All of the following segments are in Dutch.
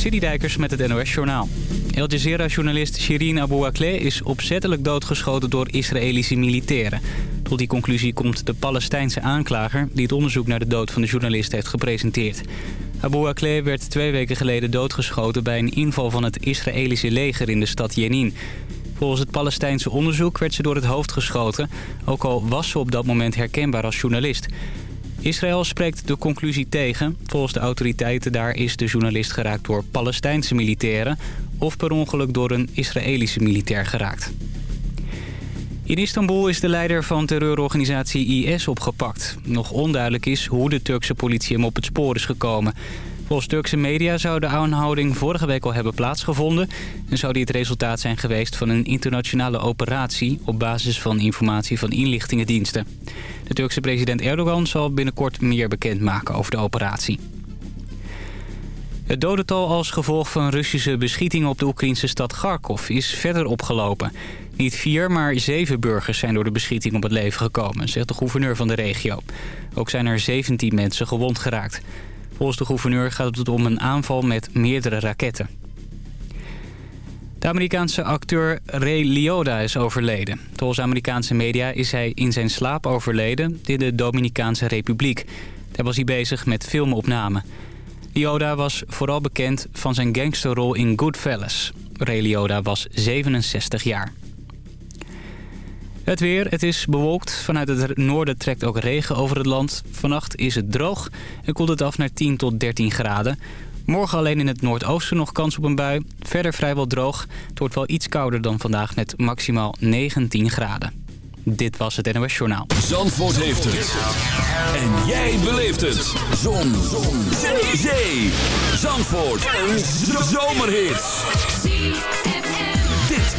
Citydijkers met het NOS Journaal. Al Jazeera-journalist Shirin Abu Akleh is opzettelijk doodgeschoten door Israëlische militairen. Tot die conclusie komt de Palestijnse aanklager... die het onderzoek naar de dood van de journalist heeft gepresenteerd. Abu Akleh werd twee weken geleden doodgeschoten... bij een inval van het Israëlische leger in de stad Jenin. Volgens het Palestijnse onderzoek werd ze door het hoofd geschoten... ook al was ze op dat moment herkenbaar als journalist... Israël spreekt de conclusie tegen. Volgens de autoriteiten daar is de journalist geraakt door Palestijnse militairen... of per ongeluk door een Israëlische militair geraakt. In Istanbul is de leider van terreurorganisatie IS opgepakt. Nog onduidelijk is hoe de Turkse politie hem op het spoor is gekomen. Volgens Turkse media zou de aanhouding vorige week al hebben plaatsgevonden... en zou die het resultaat zijn geweest van een internationale operatie... op basis van informatie van inlichtingendiensten. De Turkse president Erdogan zal binnenkort meer bekendmaken over de operatie. Het dodental als gevolg van Russische beschietingen op de Oekraïnse stad Kharkov is verder opgelopen. Niet vier, maar zeven burgers zijn door de beschieting op het leven gekomen, zegt de gouverneur van de regio. Ook zijn er 17 mensen gewond geraakt. Volgens de gouverneur gaat het om een aanval met meerdere raketten. De Amerikaanse acteur Ray Liotta is overleden. Volgens Amerikaanse media is hij in zijn slaap overleden in de Dominicaanse Republiek. Daar was hij bezig met filmopnamen. Liotta was vooral bekend van zijn gangsterrol in Goodfellas. Ray Liotta was 67 jaar. Het weer, het is bewolkt. Vanuit het noorden trekt ook regen over het land. Vannacht is het droog en koelt het af naar 10 tot 13 graden. Morgen alleen in het noordoosten nog kans op een bui. Verder vrijwel droog. Het wordt wel iets kouder dan vandaag met maximaal 19 graden. Dit was het NOS Journaal. Zandvoort heeft het. En jij beleeft het. Zon. Zon. Zee. Zandvoort. Een zomerhit.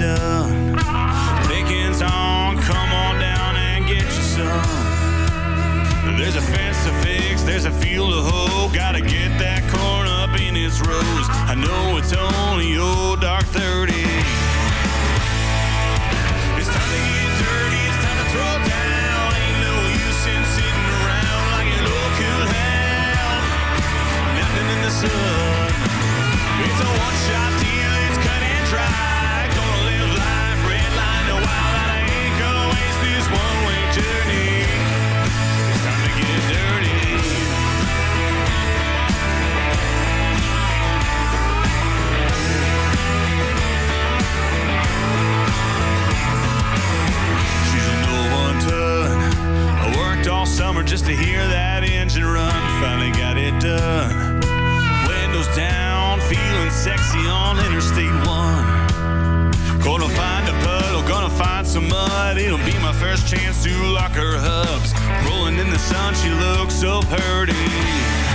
Done. On, come on down and get you some. There's a fence to fix, there's a field to hoe. Gotta get that corn up in its rows. I know it's only old dark 30. It's time to get dirty, it's time to throw down. Ain't no use in sitting around like an old cool. Nothing in the sun. It's a one shot deal, it's cut and dry. Worked all summer just to hear that engine run. Finally got it done. Windows down, feeling sexy on Interstate 1. Gonna find a puddle, gonna find some mud. It'll be my first chance to lock her hubs. Rolling in the sun, she looks so pretty.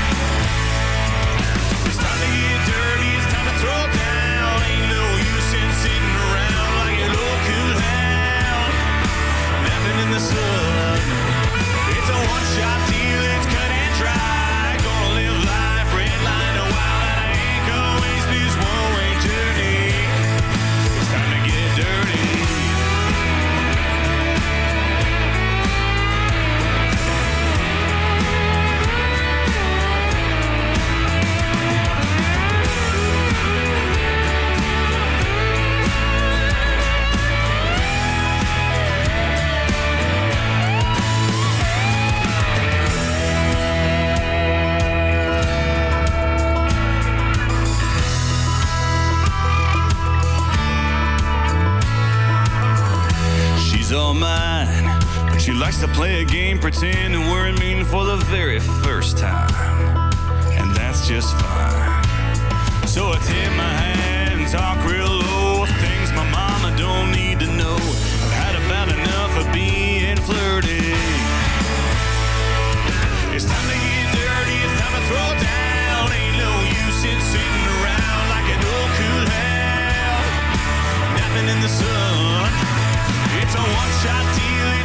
likes to play a game pretending we're mean for the very first time. And that's just fine. So I tip my hat and talk real low. Things my mama don't need to know. I've had about enough of being flirty. It's time to get dirty, it's time to throw down. Ain't no use in sitting around like an old cool hand. napping in the sun. It's a one-shot deal.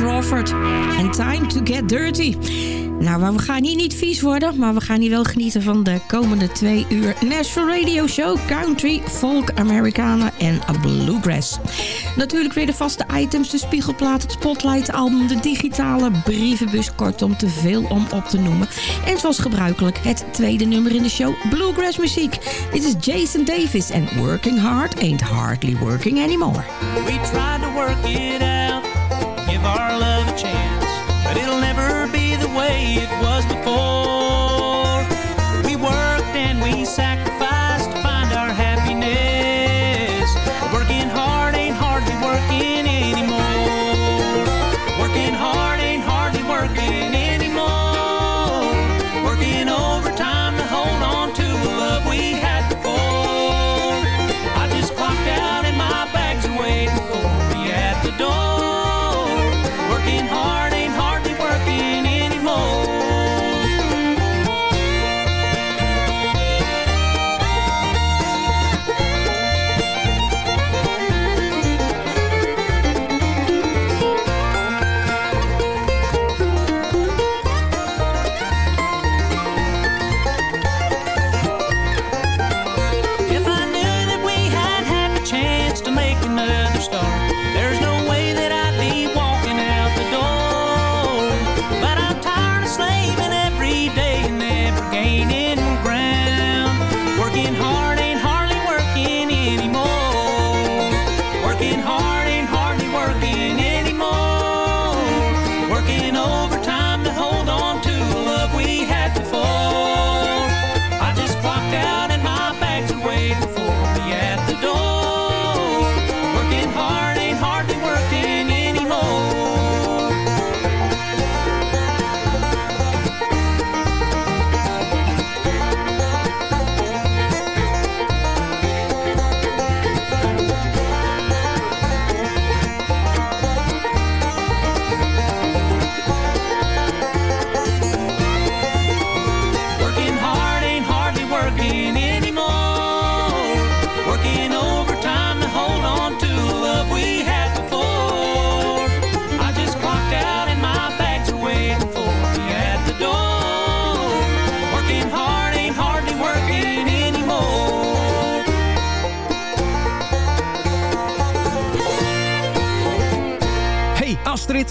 Crawford. En Time to Get Dirty. Nou, we gaan hier niet vies worden, maar we gaan hier wel genieten van de komende twee uur Nashville Radio Show, Country, Folk, Americana en Bluegrass. Natuurlijk weer de vaste items, de spiegelplaat, het Spotlight album, de digitale brievenbus, kortom te veel om op te noemen. En zoals gebruikelijk het tweede nummer in de show, Bluegrass muziek. Dit is Jason Davis en Working Hard Ain't Hardly Working Anymore. We tried to work it out, give our love a chance, way it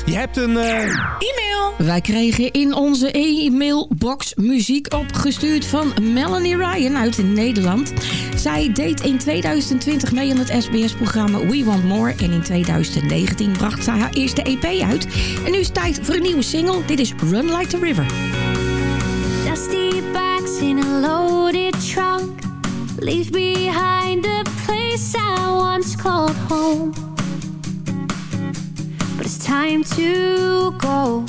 je hebt een... eh, Wij kregen in onze e-mailbox muziek opgestuurd van Melanie Ryan uit Nederland. Zij deed in 2020 mee aan het SBS-programma We Want More. En in 2019 bracht zij haar eerste EP uit. En nu is het tijd voor een nieuwe single. Dit is Run Like the River. Dusty backs in a loaded trunk Leaves go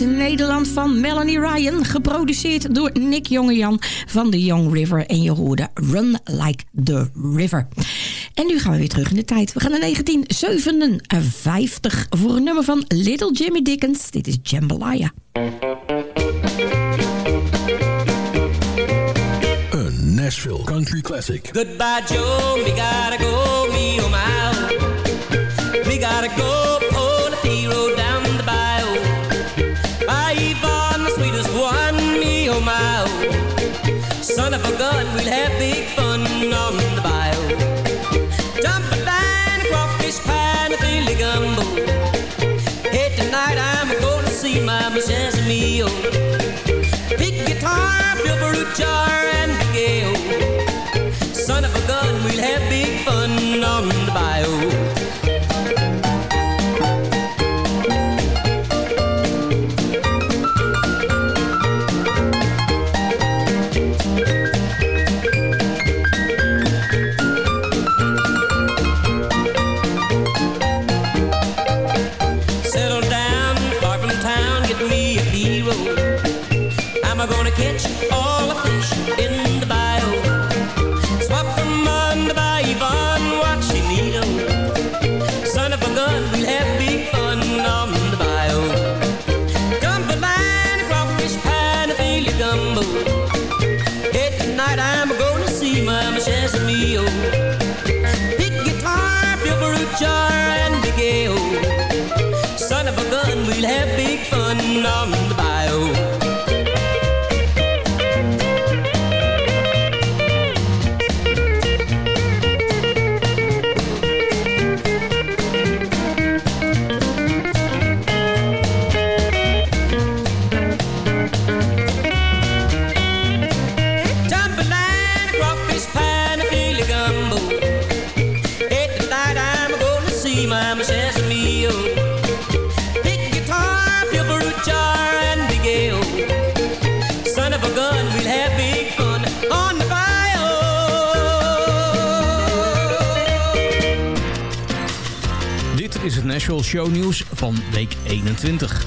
uit Nederland van Melanie Ryan. Geproduceerd door Nick Jongejan van The Young River. En je hoorde Run Like the River. En nu gaan we weer terug in de tijd. We gaan naar 1957 voor een nummer van Little Jimmy Dickens. Dit is Jambalaya. Een Nashville Country Classic. Goodbye, Joe. Me gotta go, me oh my. Me gotta go, Nashville Show Nieuws van week 21.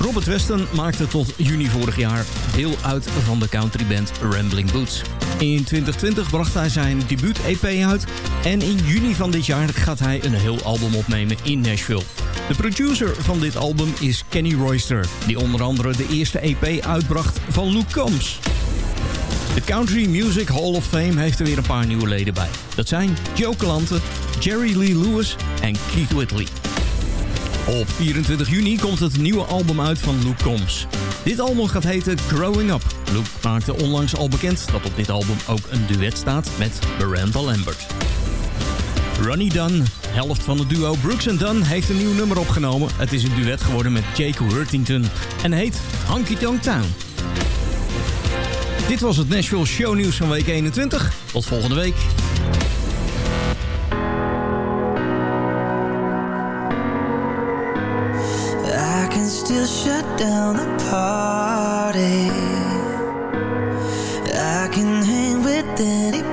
Robert Weston maakte tot juni vorig jaar deel uit van de countryband Rambling Boots. In 2020 bracht hij zijn debuut-EP uit en in juni van dit jaar gaat hij een heel album opnemen in Nashville. De producer van dit album is Kenny Royster, die onder andere de eerste EP uitbracht van Luke Combs. De Country Music Hall of Fame heeft er weer een paar nieuwe leden bij. Dat zijn Joe Calante, Jerry Lee Lewis en Keith Whitley. Op 24 juni komt het nieuwe album uit van Luke Combs. Dit album gaat heten Growing Up. Luke maakte onlangs al bekend dat op dit album ook een duet staat met Miranda Lambert. Ronnie Dunn, helft van het duo Brooks Dunn, heeft een nieuw nummer opgenomen. Het is een duet geworden met Jake Worthington en heet Honky Tonk Town. Dit was het Nashville Show Nieuws van week 21. Tot volgende week. i can hang with it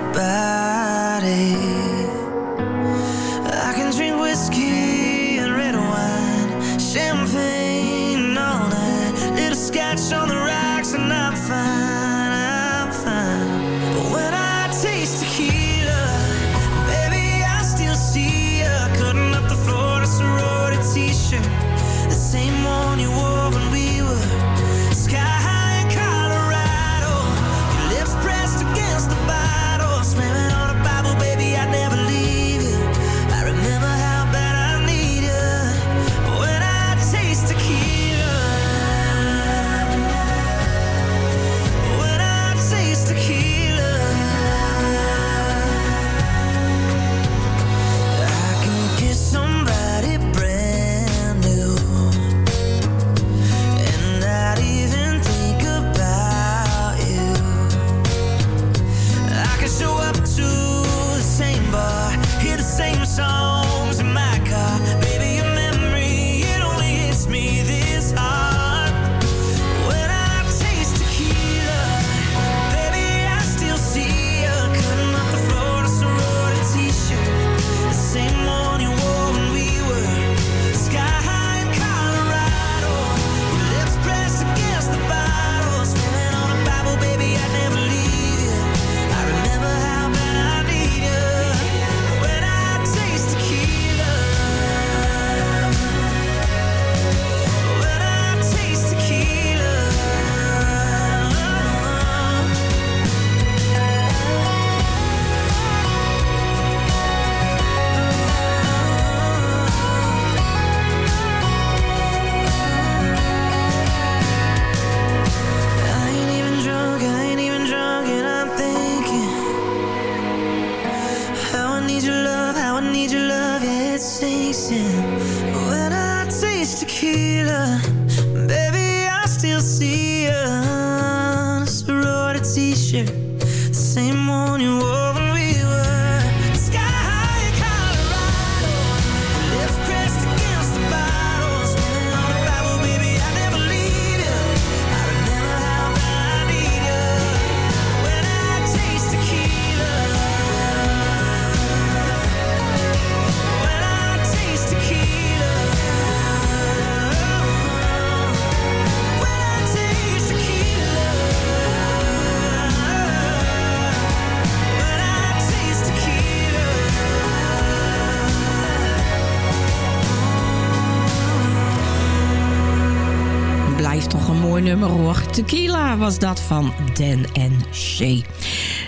Tequila was dat van Dan en Shay.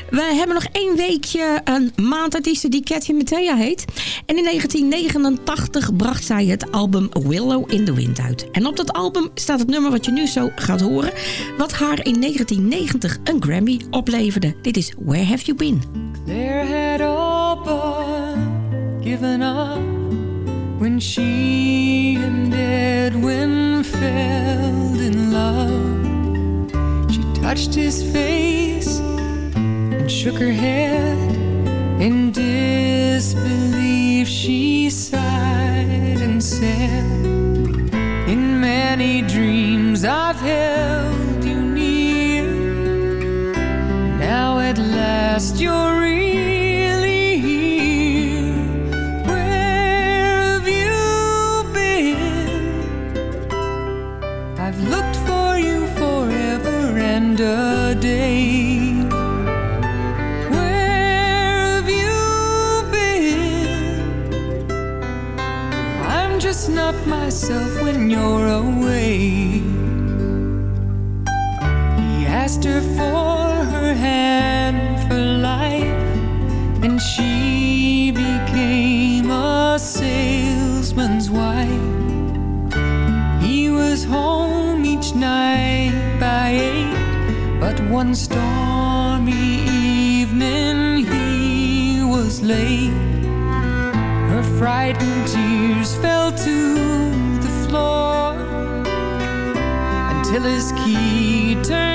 We hebben nog één weekje een maandartieste die Cathy Mattea heet. En in 1989 bracht zij het album Willow in the Wind uit. En op dat album staat het nummer wat je nu zo gaat horen... wat haar in 1990 een Grammy opleverde. Dit is Where Have You Been? There had all but given up when she and Edwin fell in love. Touched his face and shook her head in disbelief. She sighed and said, In many dreams I've held you near. Now at last you're really myself when you're away. He asked her for her hand for life, and she became a salesman's wife. He was home each night by eight, but one stormy evening he was late. Her frightened tears fell to the floor until his key turned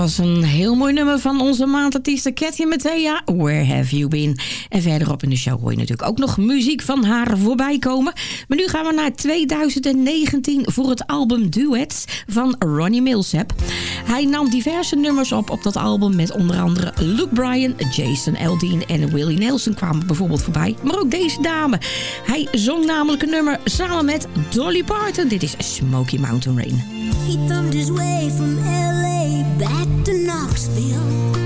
was een heel mooi nummer van onze maandartieste Katja Mattea. Where have you been? En verderop in de show hoor je natuurlijk ook nog muziek van haar voorbij komen. Maar nu gaan we naar 2019 voor het album Duets van Ronnie Millsap. Hij nam diverse nummers op op dat album met onder andere Luke Bryan, Jason Aldean en Willie Nelson kwamen bijvoorbeeld voorbij. Maar ook deze dame. Hij zong namelijk een nummer samen met Dolly Parton. Dit is Smoky Mountain Rain. He thumbed his way from L.A. back to Knoxville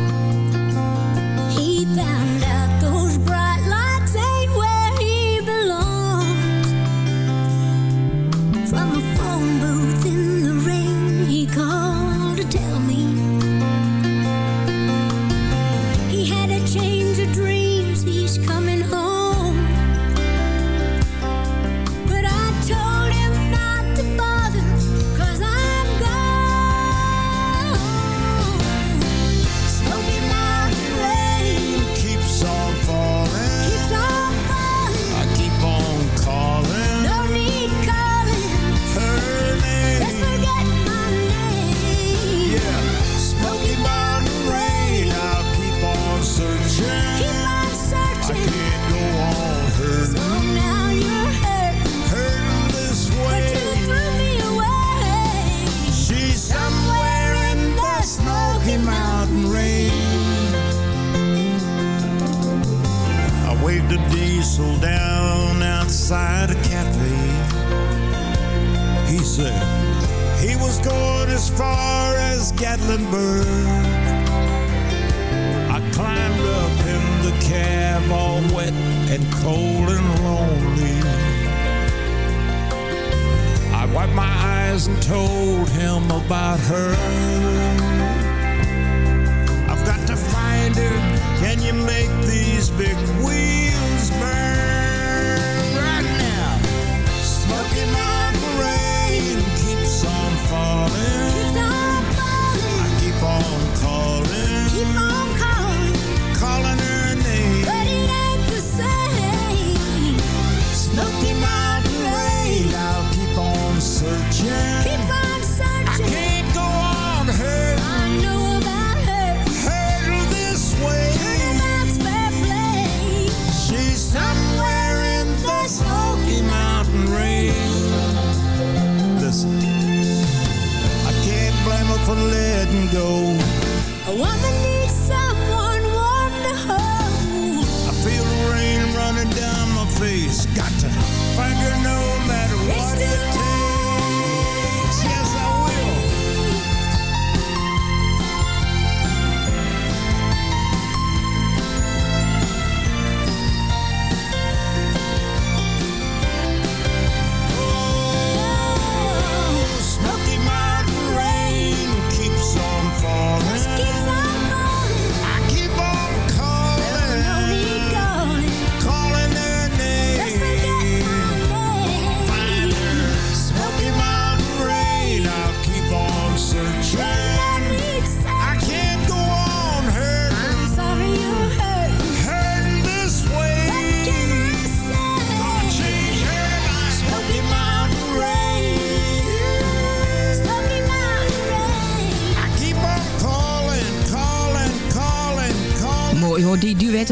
about her.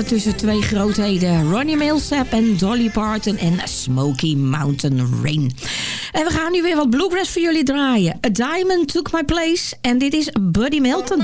tussen twee grootheden. Ronnie Milsap en Dolly Parton en Smoky Mountain Rain. En we gaan nu weer wat bluegrass voor jullie draaien. A Diamond Took My Place en dit is Buddy Milton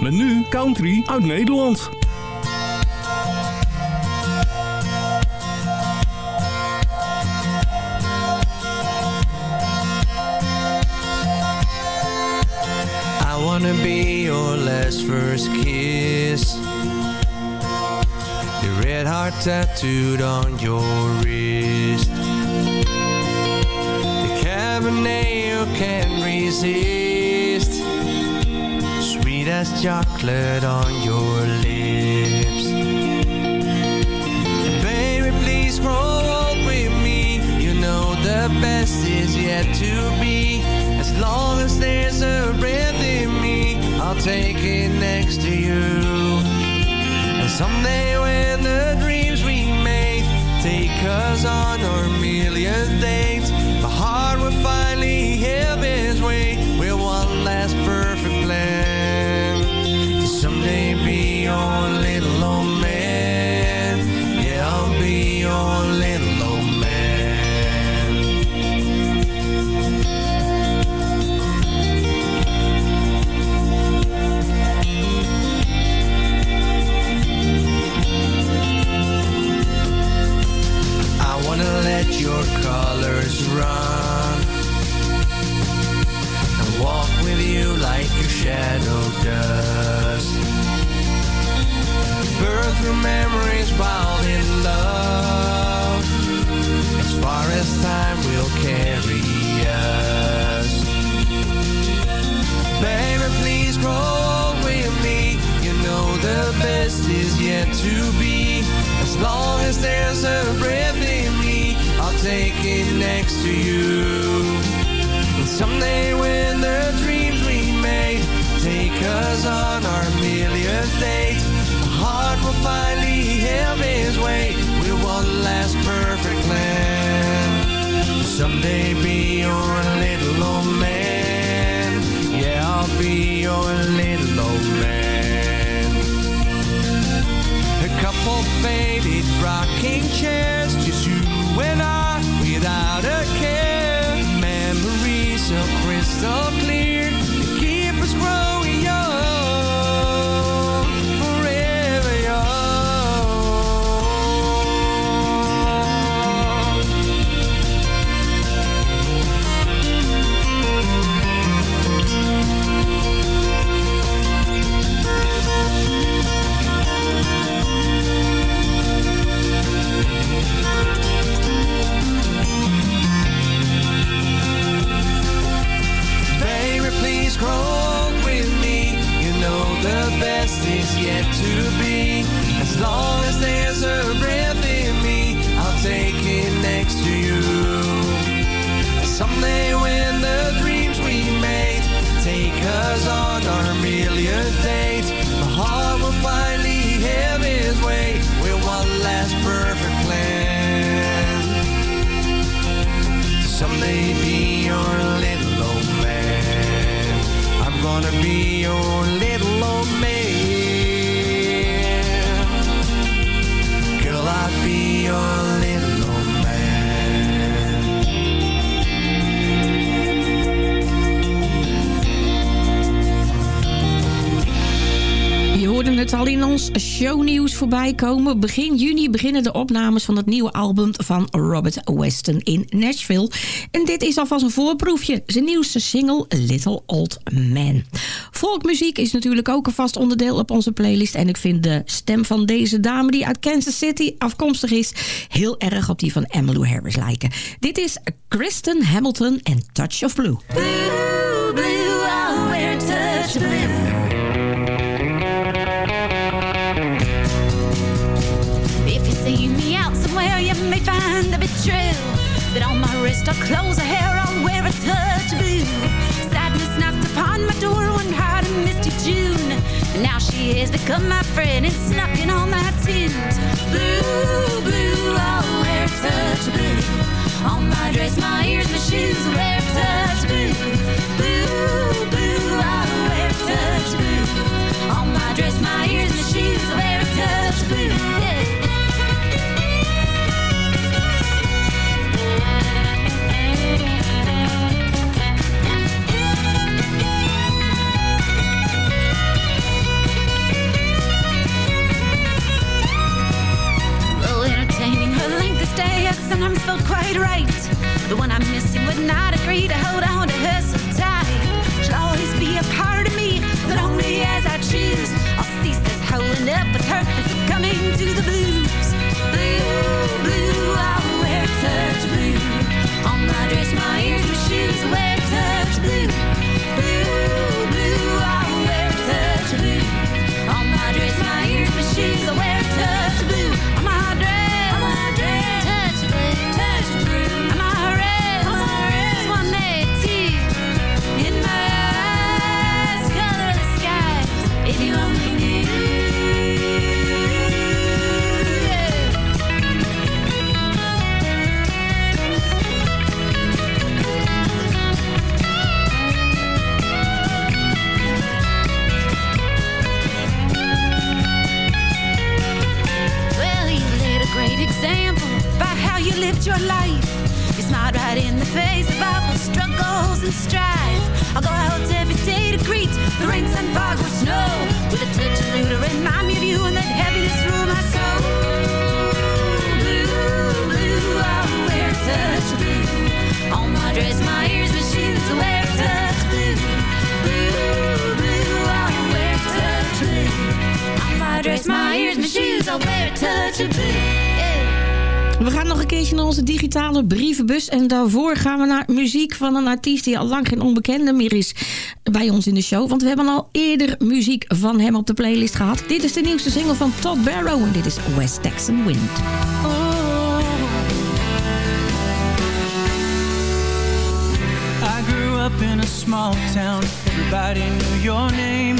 met nu country uit Nederland. I wanna be your last first kiss. The red heart tattooed on your wrist. The cabernet you can't resist. As chocolate on your lips. Baby, please grow old with me. You know the best is yet to be. As long as there's a breath in me, I'll take it next to you. And someday when the dreams we made take us on our millionth date, my heart will finally have its way through memories while in love, as far as time will carry us. Baby, please grow old with me. You know the best is yet to be. As long as there's a breath in me, I'll take it next to you. And someday when the dreams we made take us on our millionth heart will finally have its way with one last perfect plan. Someday be al in ons shownieuws voorbij komen. Begin juni beginnen de opnames van het nieuwe album van Robert Weston in Nashville. En dit is alvast een voorproefje. Zijn nieuwste single Little Old Man. Volkmuziek is natuurlijk ook een vast onderdeel op onze playlist. En ik vind de stem van deze dame die uit Kansas City afkomstig is... heel erg op die van Emmylou Harris lijken. Dit is Kristen Hamilton en Touch of Blue. Blue, blue, touch of blue. Or clothes or hair, I'll wear a touch blue. Sadness knocked upon my door one hot and misty June. And now she has become my friend and snuck in all my tint. Blue, blue, oh, I'll wear a touch blue. On my dress, my ears, my shoes, wear a touch blue. Blue, oh, blue, I'll wear a touch blue. On my dress, my ears, my shoes, wear a touch blue. Yeah. Sometimes felt quite right. The one I'm missing would not agree to hold on to her so tight. She'll always be a part of me, but only as I choose. I'll cease this holding up with her and succumbing to the blues. Blue, blue, I'll wear touch blue. On my dress, my ears, my shoes, brievenbus. En daarvoor gaan we naar muziek van een artiest die al lang geen onbekende meer is bij ons in de show. Want we hebben al eerder muziek van hem op de playlist gehad. Dit is de nieuwste single van Todd Barrow en dit is West Texan Wind. I grew up in a small town, everybody knew your name.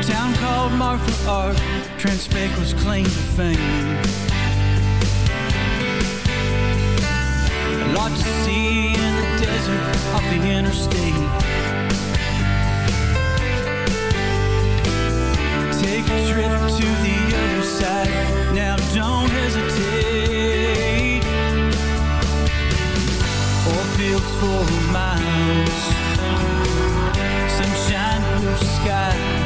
Town called Marfa Art, Trent Spake's claim to fame. Lot to see in the desert off the interstate. Take a trip to the other side, now don't hesitate. Four fields for miles Sunshine, blue skies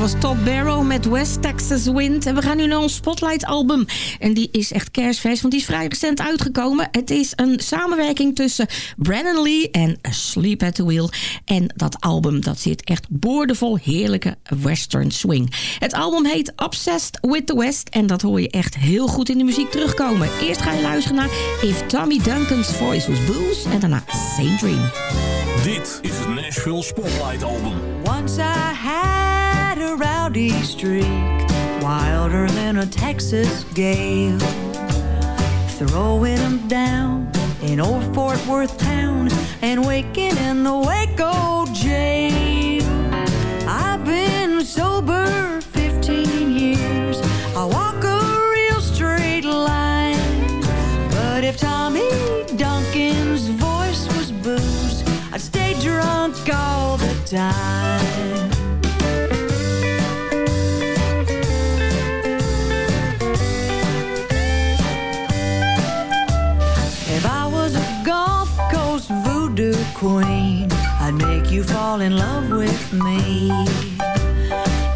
was Top Barrow met West Texas Wind. En we gaan nu naar ons Spotlight album. En die is echt kerstfeest, want die is vrij recent uitgekomen. Het is een samenwerking tussen Brandon Lee en Sleep at the Wheel. En dat album dat zit echt boordevol heerlijke western swing. Het album heet Obsessed with the West. En dat hoor je echt heel goed in de muziek terugkomen. Eerst ga je luisteren naar If Tommy Duncan's Voice Was Blues. En daarna Same Dream. Dit is het Nashville Spotlight Album. Once I had a rowdy streak, wilder than a Texas gale. Throwing 'em down in old Fort Worth town and waking in the Waco jail. I've been sober 15 years. I walk a real straight line. But if Tommy Duncan's voice was booze, I'd stay drunk all the time. Queen, I'd make you fall in love with me.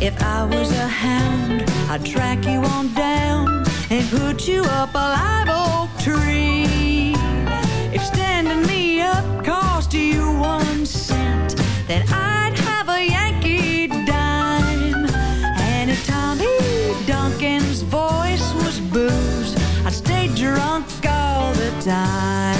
If I was a hound, I'd track you on down and put you up a live oak tree. If standing me up cost you one cent, then I'd have a Yankee dime. And if Tommy Duncan's voice was booze, I'd stay drunk all the time.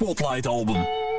Spotlight Album.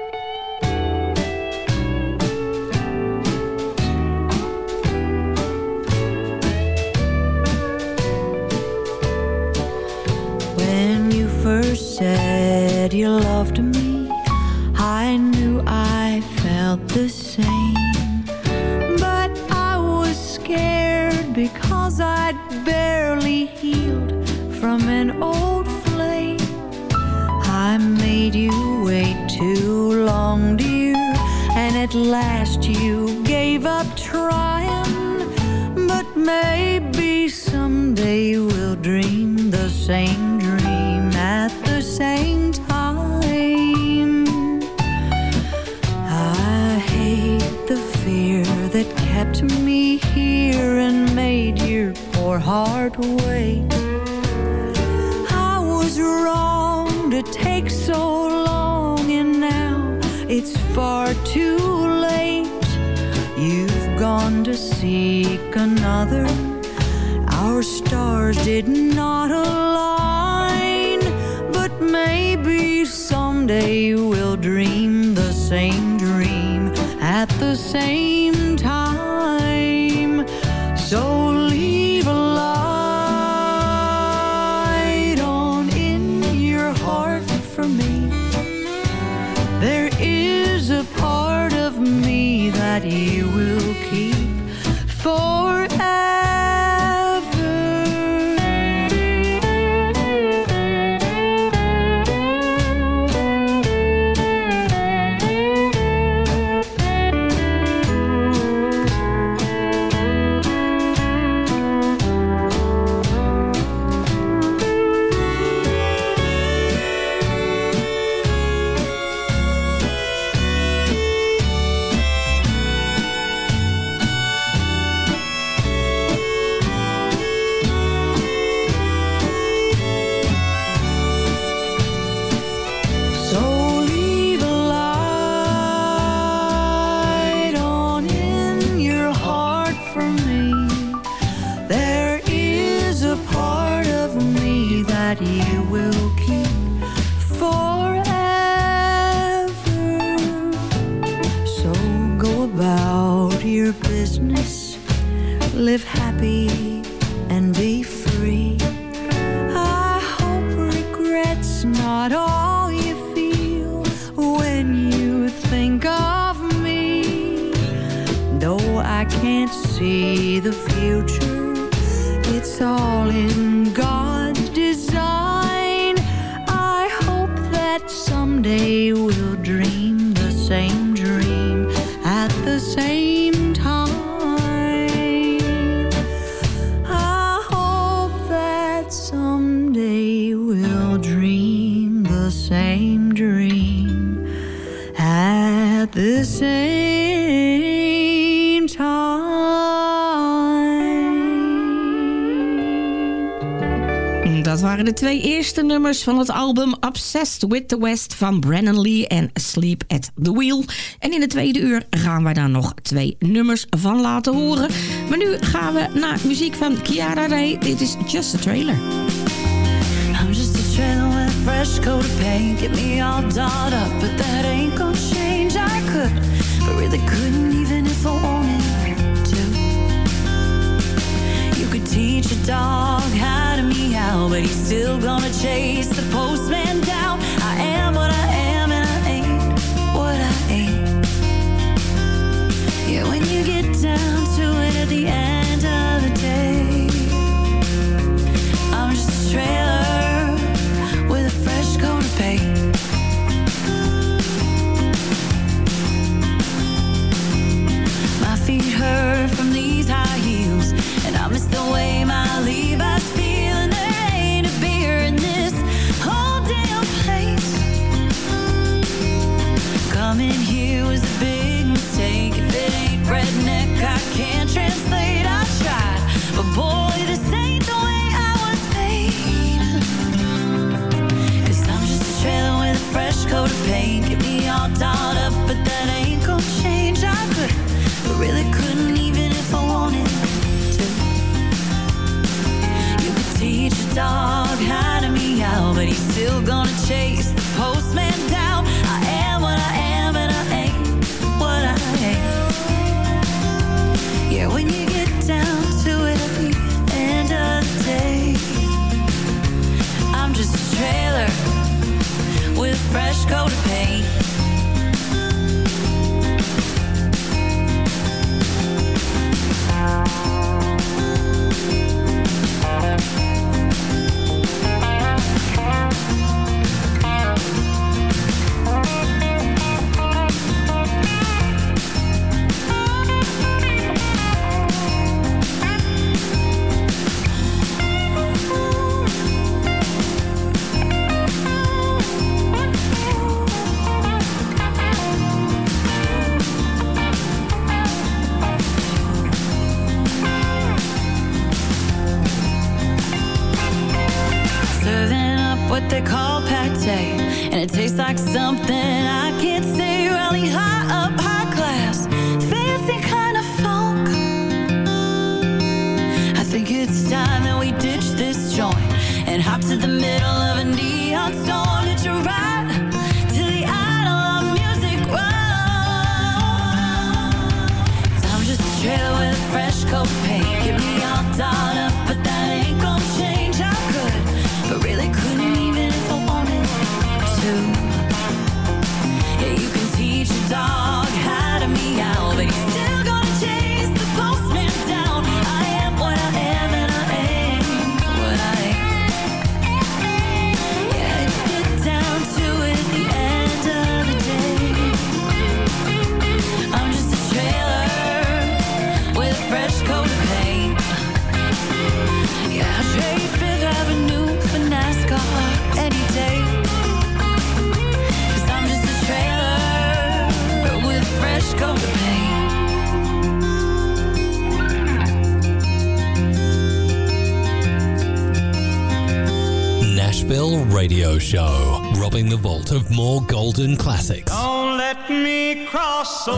At the same time. Dat waren de twee eerste nummers van het album Obsessed with the West van Brennan Lee en Sleep at the Wheel. En in het tweede uur gaan wij daar nog twee nummers van laten horen. Maar nu gaan we naar muziek van Kiara Ray. Dit is Just a Trailer. I'm just a trailer with a fresh coat of paint. Get me all dolled up, but that ain't gonna change. Could, but really couldn't even if I wanted to. You could teach a dog how to meow, but he's still gonna chase the postman down. I am what I am, and I ain't what I ain't. Yeah, when you get down to it at the end of the day, I'm just a trailer really couldn't even if I wanted to. You could teach a dog how to meow, but he's still gonna chase the postman down. I am what I am, I ain't what I. Yeah, when you get down to it at the end of the day, I'm just a trailer with fresh coat radio show, robbing the vault of more golden classics. Don't let me cross over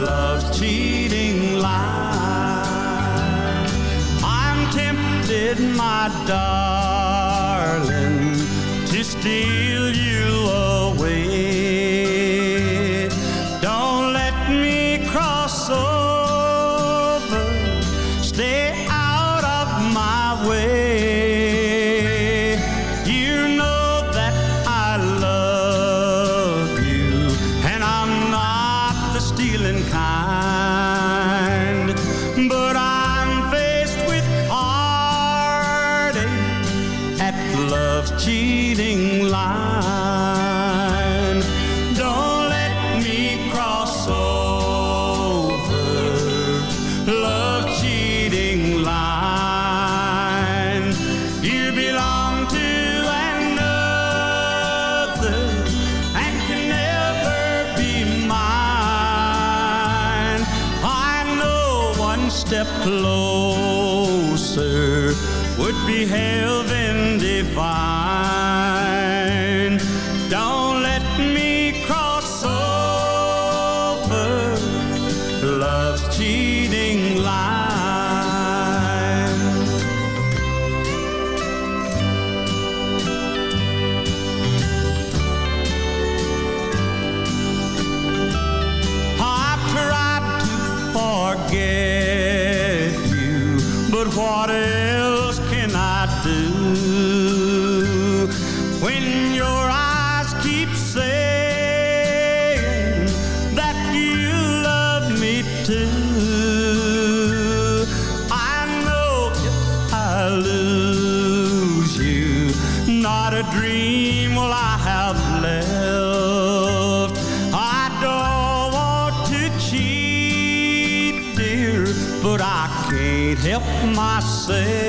love's cheating line. I'm tempted, my darling, to steal you. But what else can I do? When you're say.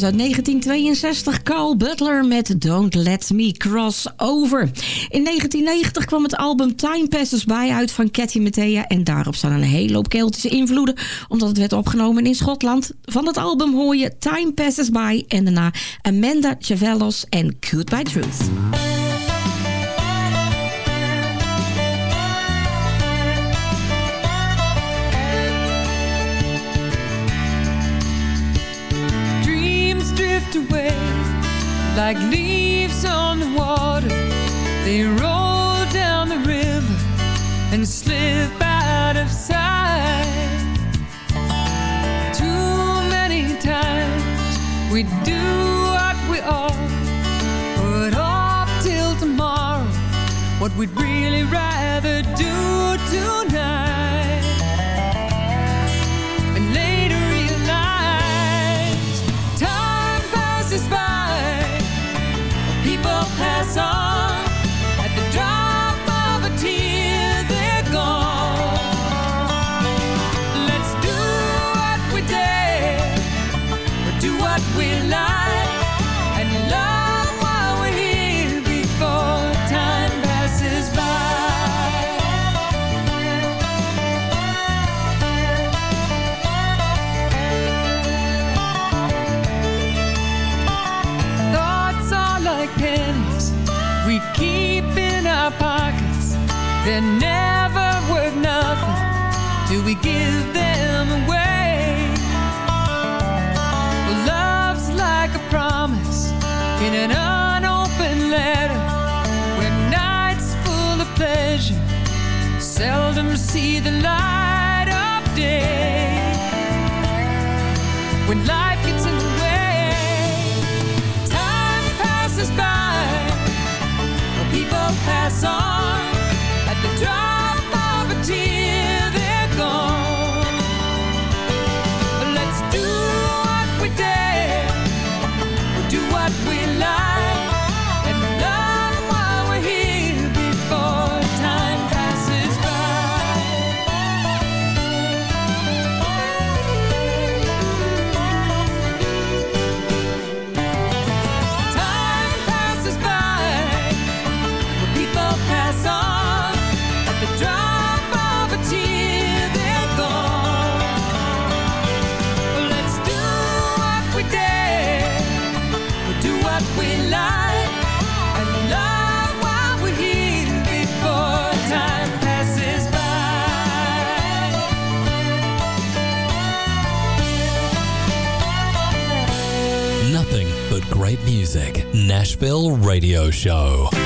was uit 1962 Carl Butler met Don't Let Me Cross Over. In 1990 kwam het album Time Passes By uit van Cathy Mattea... en daarop staan een hele hoop Keltische invloeden... omdat het werd opgenomen in Schotland. Van het album hoor je Time Passes By en daarna Amanda Chavellos en Goodbye Truth. like leaves on the water. They roll down the river And slip out of sight. Too many times We do what we are Put off till tomorrow What we'd really rather do tonight Radio Show.